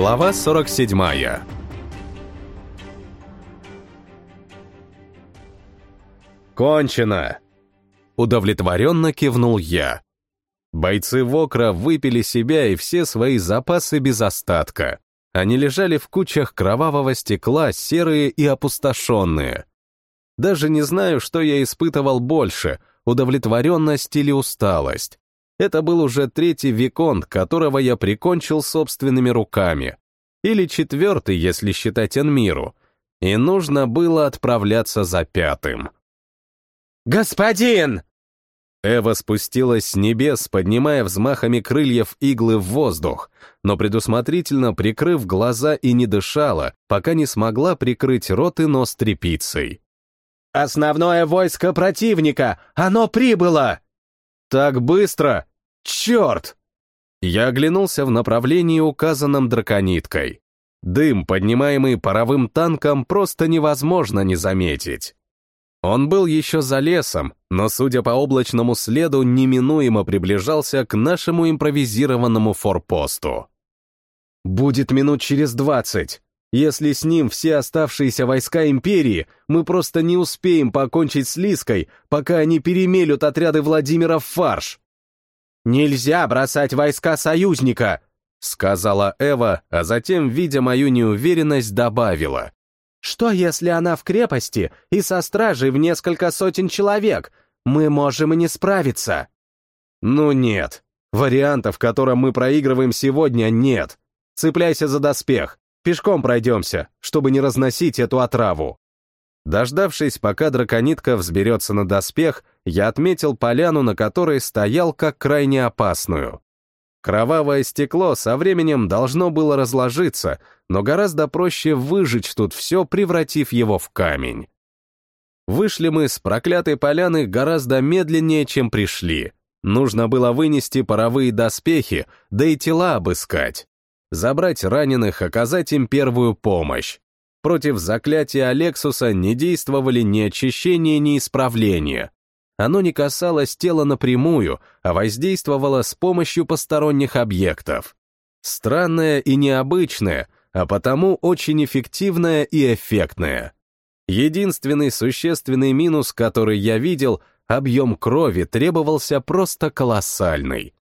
Глава 47 «Кончено!» Удовлетворенно кивнул я. Бойцы Вокра выпили себя и все свои запасы без остатка. Они лежали в кучах кровавого стекла, серые и опустошенные. Даже не знаю, что я испытывал больше, удовлетворенность или усталость. Это был уже третий виконт, которого я прикончил собственными руками. Или четвертый, если считать Энмиру. И нужно было отправляться за пятым. «Господин!» Эва спустилась с небес, поднимая взмахами крыльев иглы в воздух, но предусмотрительно прикрыв глаза и не дышала, пока не смогла прикрыть рот и нос тряпицей. «Основное войско противника! Оно прибыло!» «Так быстро! Черт!» Я оглянулся в направлении, указанном дракониткой. Дым, поднимаемый паровым танком, просто невозможно не заметить. Он был еще за лесом, но, судя по облачному следу, неминуемо приближался к нашему импровизированному форпосту. «Будет минут через двадцать. Если с ним все оставшиеся войска Империи, мы просто не успеем покончить с Лиской, пока они перемелют отряды Владимира в фарш». «Нельзя бросать войска союзника», — сказала Эва, а затем, видя мою неуверенность, добавила. Что, если она в крепости и со стражей в несколько сотен человек? Мы можем и не справиться. Ну нет. Вариантов, в котором мы проигрываем сегодня, нет. Цепляйся за доспех. Пешком пройдемся, чтобы не разносить эту отраву. Дождавшись, пока драконитка взберется на доспех, я отметил поляну, на которой стоял как крайне опасную. Кровавое стекло со временем должно было разложиться, но гораздо проще выжечь тут все, превратив его в камень. Вышли мы с проклятой поляны гораздо медленнее, чем пришли. Нужно было вынести паровые доспехи, да и тела обыскать. Забрать раненых, оказать им первую помощь. Против заклятия Алексуса не действовали ни очищение, ни исправление. Оно не касалось тела напрямую, а воздействовало с помощью посторонних объектов. Странное и необычное, а потому очень эффективное и эффектное. Единственный существенный минус, который я видел, объем крови требовался просто колоссальный.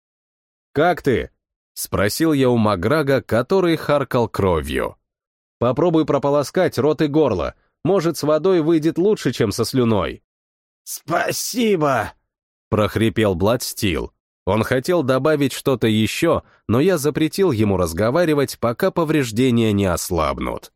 «Как ты?» — спросил я у Маграга, который харкал кровью. «Попробуй прополоскать рот и горло. Может, с водой выйдет лучше, чем со слюной». «Спасибо!» — прохрипел Бладстил. Он хотел добавить что-то еще, но я запретил ему разговаривать, пока повреждения не ослабнут.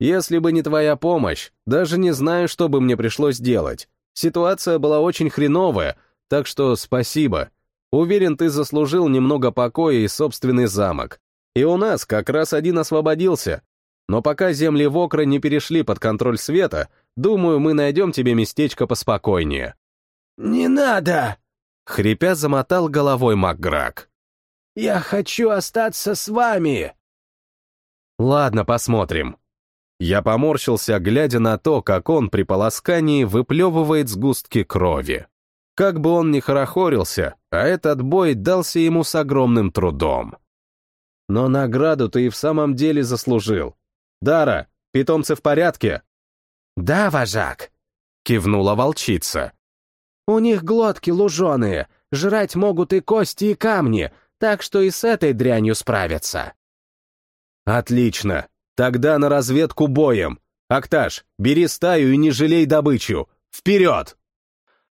Если бы не твоя помощь, даже не знаю, что бы мне пришлось делать. Ситуация была очень хреновая, так что спасибо. Уверен, ты заслужил немного покоя и собственный замок. И у нас как раз один освободился. Но пока земли Вокра не перешли под контроль света, думаю, мы найдем тебе местечко поспокойнее». «Не надо!» — хрипя замотал головой Макграк. «Я хочу остаться с вами!» «Ладно, посмотрим». Я поморщился, глядя на то, как он при полоскании выплевывает сгустки крови. Как бы он ни хорохорился, а этот бой дался ему с огромным трудом. Но награду ты и в самом деле заслужил. «Дара, питомцы в порядке?» «Да, вожак», — кивнула волчица. «У них глотки луженые, жрать могут и кости, и камни, так что и с этой дрянью справятся». «Отлично. Тогда на разведку боем. Акташ, бери стаю и не жалей добычу. Вперед!»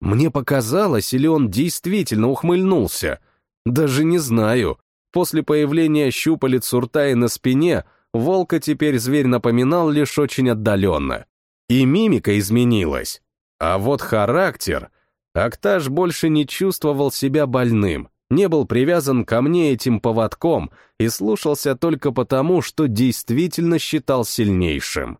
Мне показалось, или он действительно ухмыльнулся. Даже не знаю. После появления щупалец у рта и на спине волка теперь зверь напоминал лишь очень отдаленно. И мимика изменилась. А вот характер... Актаж больше не чувствовал себя больным, не был привязан ко мне этим поводком и слушался только потому, что действительно считал сильнейшим.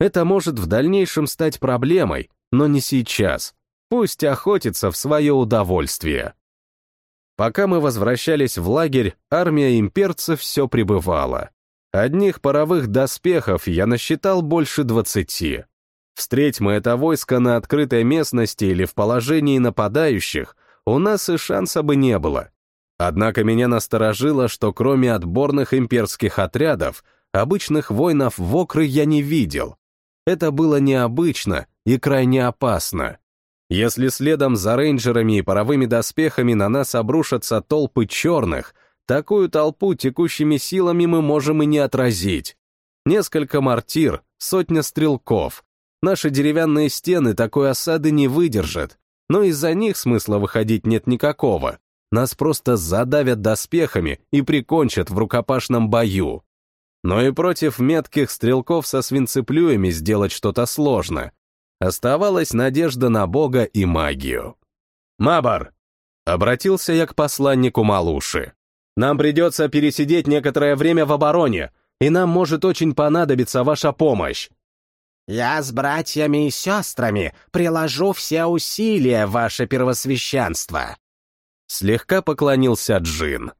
Это может в дальнейшем стать проблемой, но не сейчас. Пусть охотится в свое удовольствие. Пока мы возвращались в лагерь, армия имперцев все пребывала. Одних паровых доспехов я насчитал больше двадцати. Встреть мы это войско на открытой местности или в положении нападающих, у нас и шанса бы не было. Однако меня насторожило, что кроме отборных имперских отрядов, обычных воинов в окры я не видел. Это было необычно и крайне опасно. Если следом за рейнджерами и паровыми доспехами на нас обрушатся толпы черных, такую толпу текущими силами мы можем и не отразить. Несколько мортир, сотня стрелков. Наши деревянные стены такой осады не выдержат, но из-за них смысла выходить нет никакого. Нас просто задавят доспехами и прикончат в рукопашном бою. Но и против метких стрелков со свинцеплюями сделать что-то сложно. Оставалась надежда на Бога и магию. «Мабар!» — обратился я к посланнику Малуши. «Нам придется пересидеть некоторое время в обороне, и нам может очень понадобиться ваша помощь». «Я с братьями и сестрами приложу все усилия, ваше первосвященство», Слегка поклонился Джин.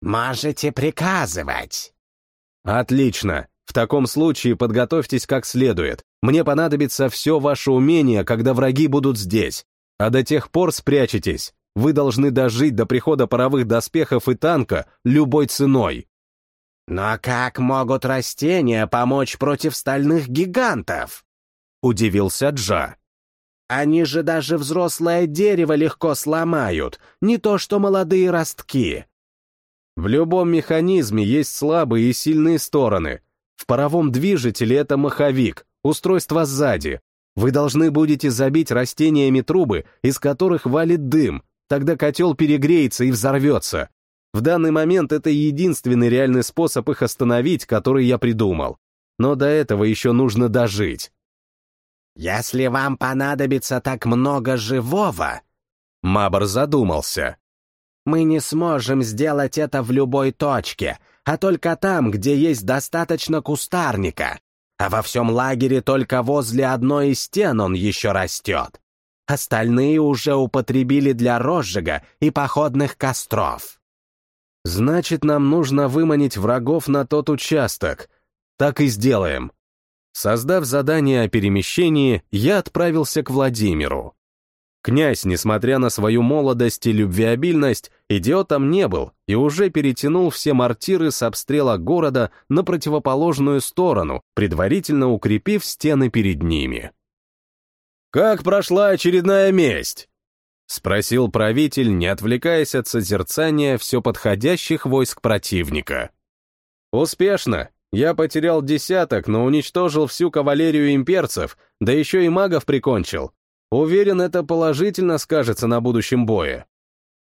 «Можете приказывать». «Отлично. В таком случае подготовьтесь как следует. Мне понадобится все ваше умение, когда враги будут здесь. А до тех пор спрячетесь. Вы должны дожить до прихода паровых доспехов и танка любой ценой». «Но как могут растения помочь против стальных гигантов?» — удивился Джа. Они же даже взрослое дерево легко сломают, не то что молодые ростки. В любом механизме есть слабые и сильные стороны. В паровом движителе это маховик, устройство сзади. Вы должны будете забить растениями трубы, из которых валит дым, тогда котел перегреется и взорвется. В данный момент это единственный реальный способ их остановить, который я придумал. Но до этого еще нужно дожить. «Если вам понадобится так много живого...» Мабр задумался. «Мы не сможем сделать это в любой точке, а только там, где есть достаточно кустарника. А во всем лагере только возле одной из стен он еще растет. Остальные уже употребили для розжига и походных костров». «Значит, нам нужно выманить врагов на тот участок. Так и сделаем», Создав задание о перемещении, я отправился к Владимиру. Князь, несмотря на свою молодость и любвеобильность, идиотом не был и уже перетянул все мортиры с обстрела города на противоположную сторону, предварительно укрепив стены перед ними. «Как прошла очередная месть?» — спросил правитель, не отвлекаясь от созерцания все подходящих войск противника. «Успешно. Я потерял десяток, но уничтожил всю кавалерию имперцев, да еще и магов прикончил. Уверен, это положительно скажется на будущем бое.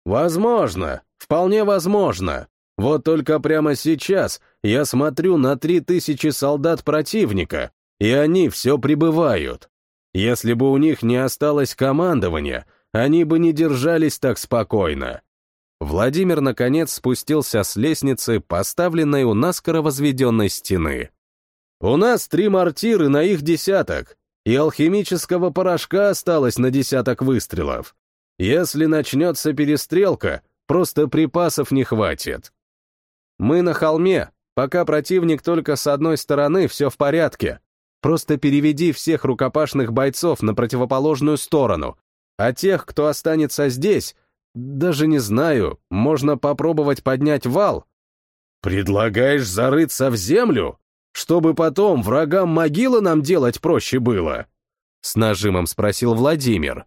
Возможно, вполне возможно. Вот только прямо сейчас я смотрю на три тысячи солдат противника, и они все прибывают. Если бы у них не осталось командования, они бы не держались так спокойно. Владимир, наконец, спустился с лестницы, поставленной у наскоро возведенной стены. «У нас три мортиры на их десяток, и алхимического порошка осталось на десяток выстрелов. Если начнется перестрелка, просто припасов не хватит. Мы на холме, пока противник только с одной стороны, все в порядке. Просто переведи всех рукопашных бойцов на противоположную сторону, а тех, кто останется здесь, даже не знаю, можно попробовать поднять вал. Предлагаешь зарыться в землю? Чтобы потом врагам могилы нам делать проще было? С нажимом спросил Владимир.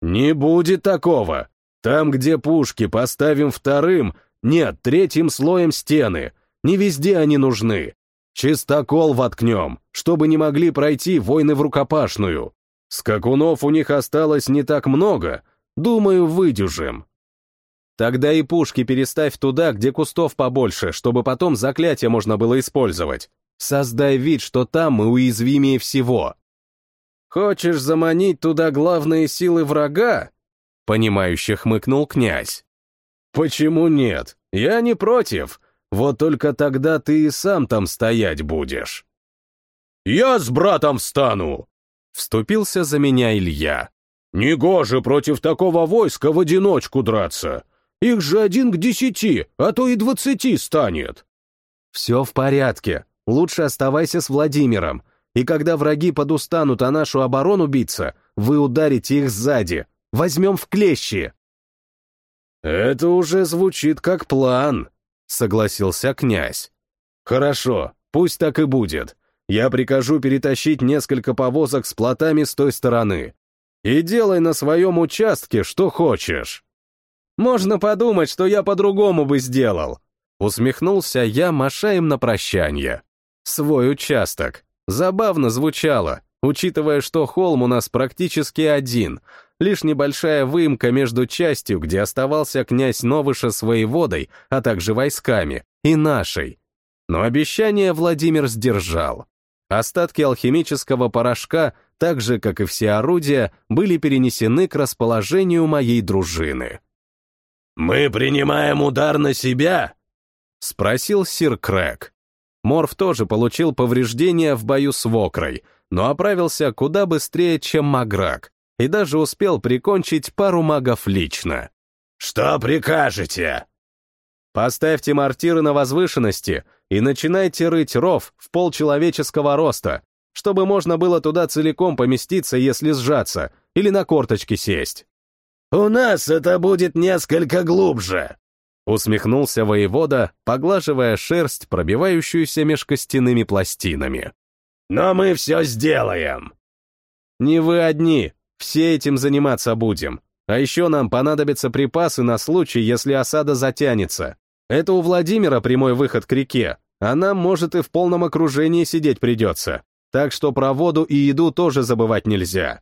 Не будет такого. Там, где пушки поставим вторым, нет, третьим слоем стены. Не везде они нужны. Чистокол воткнем, чтобы не могли пройти войны в рукопашную. Скакунов у них осталось не так много, Думаю, выдюжим. Тогда и пушки переставь туда, где кустов побольше, чтобы потом заклятие можно было использовать. Создай вид, что там мы уязвимее всего. Хочешь заманить туда главные силы врага? Понимающе хмыкнул князь. Почему нет? Я не против. Вот только тогда ты и сам там стоять будешь. Я с братом встану! Вступился за меня Илья. Негоже против такого войска в одиночку драться. Их же один к десяти, а то и двадцати станет. Все в порядке. Лучше оставайся с Владимиром. И когда враги подустанут о нашу оборону биться, вы ударите их сзади. Возьмем в клещи. Это уже звучит как план, согласился князь. Хорошо, пусть так и будет. Я прикажу перетащить несколько повозок с плотами с той стороны. И делай на своем участке, что хочешь. Можно подумать, что я по-другому бы сделал. Усмехнулся я, маша им на прощание. Свой участок. Забавно звучало, учитывая, что холм у нас практически один, лишь небольшая выемка между частью, где оставался князь Новыша с воеводой, а также войсками, и нашей. Но обещание Владимир сдержал. Остатки алхимического порошка, так же, как и все орудия, были перенесены к расположению моей дружины. «Мы принимаем удар на себя?» — спросил сир Крэк. Морф тоже получил повреждения в бою с Вокрой, но оправился куда быстрее, чем Маграк, и даже успел прикончить пару магов лично. «Что прикажете?» «Поставьте мортиры на возвышенности и начинайте рыть ров в полчеловеческого роста, чтобы можно было туда целиком поместиться, если сжаться, или на корточки сесть». «У нас это будет несколько глубже», — усмехнулся воевода, поглаживая шерсть, пробивающуюся меж костяными пластинами. «Но мы все сделаем». «Не вы одни, все этим заниматься будем. А еще нам понадобятся припасы на случай, если осада затянется. Это у Владимира прямой выход к реке, а нам, может, и в полном окружении сидеть придется. Так что про воду и еду тоже забывать нельзя.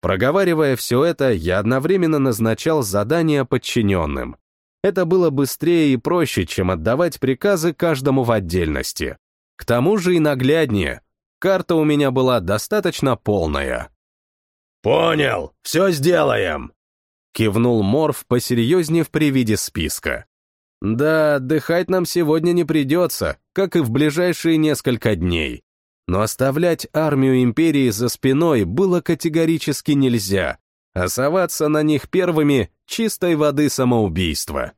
Проговаривая все это, я одновременно назначал задания подчиненным. Это было быстрее и проще, чем отдавать приказы каждому в отдельности. К тому же и нагляднее. Карта у меня была достаточно полная. «Понял, все сделаем!» Кивнул Морф, посерьезнее при виде списка. «Да, отдыхать нам сегодня не придется, как и в ближайшие несколько дней. Но оставлять армию империи за спиной было категорически нельзя, а соваться на них первыми — чистой воды самоубийство.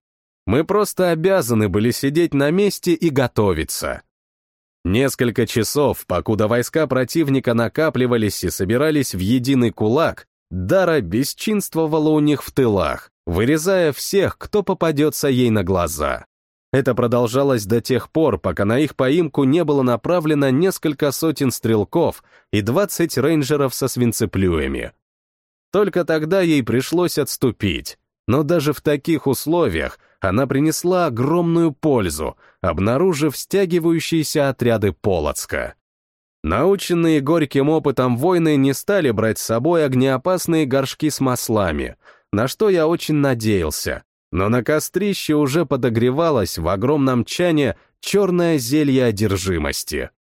Мы просто обязаны были сидеть на месте и готовиться. Несколько часов, покуда войска противника накапливались и собирались в единый кулак, Дара бесчинствовала у них в тылах, вырезая всех, кто попадется ей на глаза. Это продолжалось до тех пор, пока на их поимку не было направлено несколько сотен стрелков и 20 рейнджеров со свинцеплюями. Только тогда ей пришлось отступить, но даже в таких условиях она принесла огромную пользу, обнаружив стягивающиеся отряды Полоцка. Наученные горьким опытом войны не стали брать с собой огнеопасные горшки с маслами, на что я очень надеялся, но на кострище уже подогревалось в огромном чане черное зелье одержимости.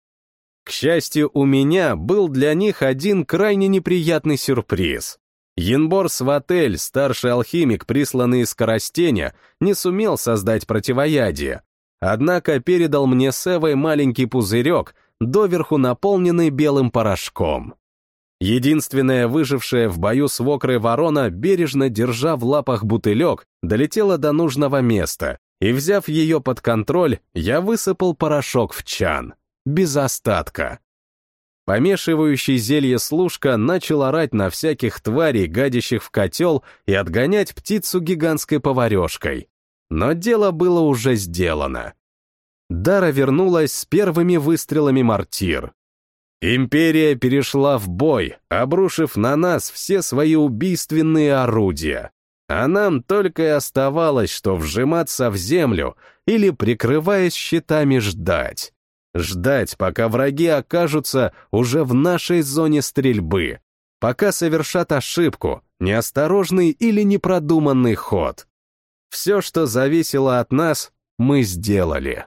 К счастью, у меня был для них один крайне неприятный сюрприз. Янбор Сватель, старший алхимик, присланный из Коростеня, не сумел создать противоядие, однако передал мне с Эвой маленький пузырек, доверху наполненный белым порошком. Единственная выжившая в бою с Вокрой ворона, бережно держа в лапах бутылек, долетела до нужного места, и, взяв ее под контроль, я высыпал порошок в чан. Без остатка. Помешивающий зелье служка начал орать на всяких тварей, гадящих в котел, и отгонять птицу гигантской поварешкой. Но дело было уже сделано. Дара вернулась с первыми выстрелами мортир. Империя перешла в бой, обрушив на нас все свои убийственные орудия. А нам только и оставалось, что вжиматься в землю или, прикрываясь щитами, ждать. Ждать, пока враги окажутся уже в нашей зоне стрельбы, пока совершат ошибку, неосторожный или непродуманный ход. Все, что зависело от нас, мы сделали.